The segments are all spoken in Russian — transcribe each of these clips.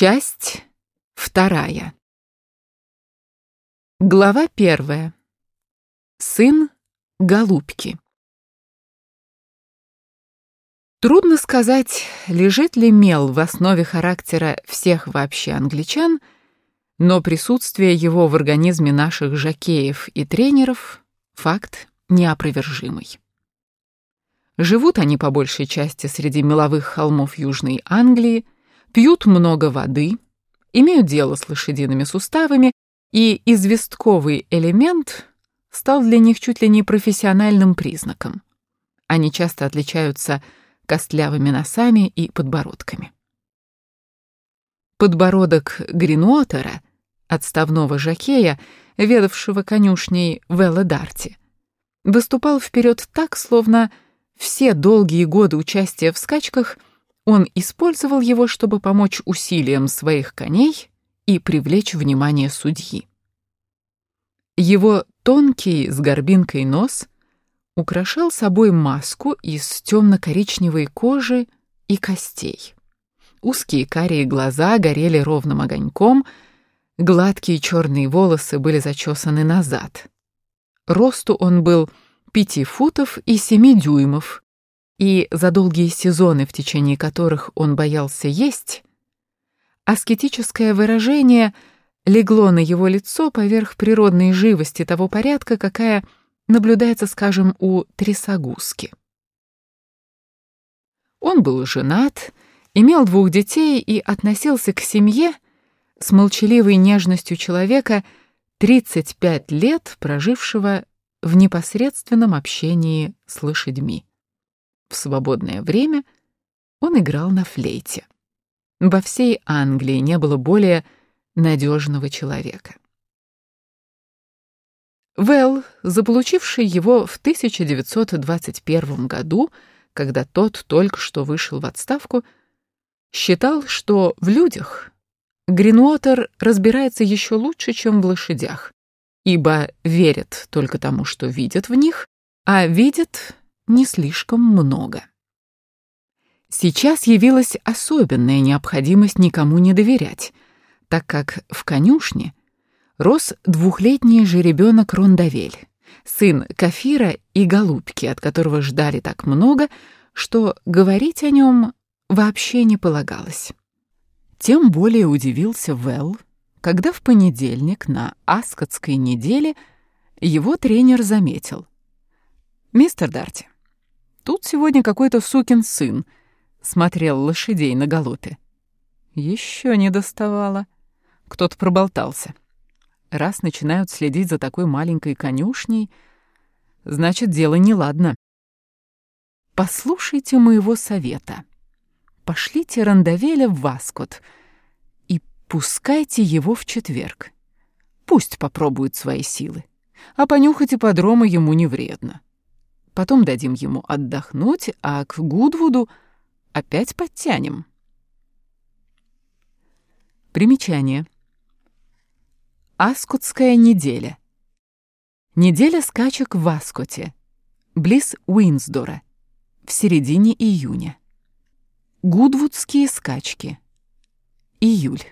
Часть вторая. Глава первая. Сын Голубки. Трудно сказать, лежит ли мел в основе характера всех вообще англичан, но присутствие его в организме наших жакеев и тренеров — факт неопровержимый. Живут они по большей части среди меловых холмов Южной Англии, пьют много воды, имеют дело с лошадиными суставами, и известковый элемент стал для них чуть ли не профессиональным признаком. Они часто отличаются костлявыми носами и подбородками. Подбородок Гринуотера, отставного жакея, ведавшего конюшней Велла Дарти, выступал вперед так, словно все долгие годы участия в скачках он использовал его, чтобы помочь усилиям своих коней и привлечь внимание судьи. Его тонкий с горбинкой нос украшал собой маску из темно-коричневой кожи и костей. Узкие карие глаза горели ровным огоньком, гладкие черные волосы были зачесаны назад. Росту он был пяти футов и семи дюймов, и за долгие сезоны, в течение которых он боялся есть, аскетическое выражение легло на его лицо поверх природной живости того порядка, какая наблюдается, скажем, у трясогузки. Он был женат, имел двух детей и относился к семье с молчаливой нежностью человека, 35 лет прожившего в непосредственном общении с лошадьми. В свободное время он играл на флейте. Во всей Англии не было более надежного человека. Вэлл, заполучивший его в 1921 году, когда тот только что вышел в отставку, считал, что в людях Гринуотер разбирается еще лучше, чем в лошадях, ибо верят только тому, что видят в них, а видят не слишком много. Сейчас явилась особенная необходимость никому не доверять, так как в конюшне рос двухлетний жеребенок Рондавель, сын Кафира и Голубки, от которого ждали так много, что говорить о нем вообще не полагалось. Тем более удивился Вэл, когда в понедельник на Аскотской неделе его тренер заметил. «Мистер Дарти, тут сегодня какой-то сукин сын смотрел лошадей на галопе. Еще не доставало. Кто-то проболтался. Раз начинают следить за такой маленькой конюшней, значит, дело неладно. Послушайте моего совета. Пошлите Рандавеля в Васкот — Пускайте его в четверг. Пусть попробует свои силы. А понюхать ипподрома ему не вредно. Потом дадим ему отдохнуть, а к Гудвуду опять подтянем. Примечание. Аскотская неделя. Неделя скачек в Аскоте, близ Уинсдора, в середине июня. Гудвудские скачки. Июль.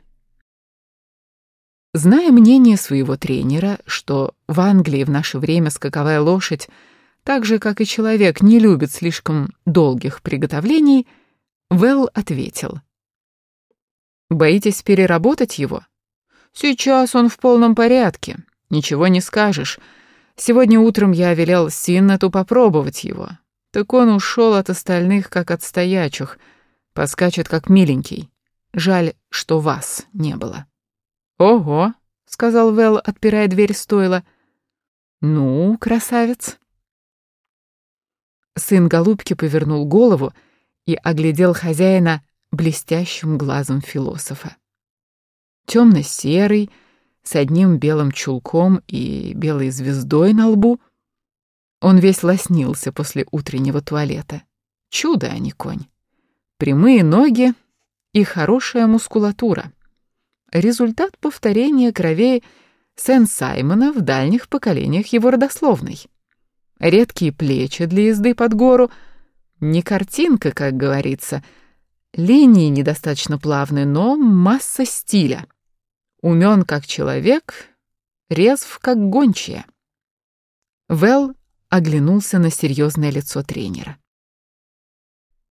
Зная мнение своего тренера, что в Англии в наше время скаковая лошадь, так же, как и человек, не любит слишком долгих приготовлений, Вэл ответил. «Боитесь переработать его? Сейчас он в полном порядке, ничего не скажешь. Сегодня утром я велел Синнету попробовать его. Так он ушел от остальных, как от стоячих, поскачет, как миленький. Жаль, что вас не было». «Ого!» — сказал Вэл, отпирая дверь стойла. «Ну, красавец!» Сын голубки повернул голову и оглядел хозяина блестящим глазом философа. Темно-серый, с одним белым чулком и белой звездой на лбу. Он весь лоснился после утреннего туалета. Чудо, а не конь. Прямые ноги и хорошая мускулатура результат повторения кровей Сен-Саймона в дальних поколениях его родословной. Редкие плечи для езды под гору, не картинка, как говорится, Линии недостаточно плавны, но масса стиля. Умен как человек, резв как гончая. Вэл оглянулся на серьезное лицо тренера.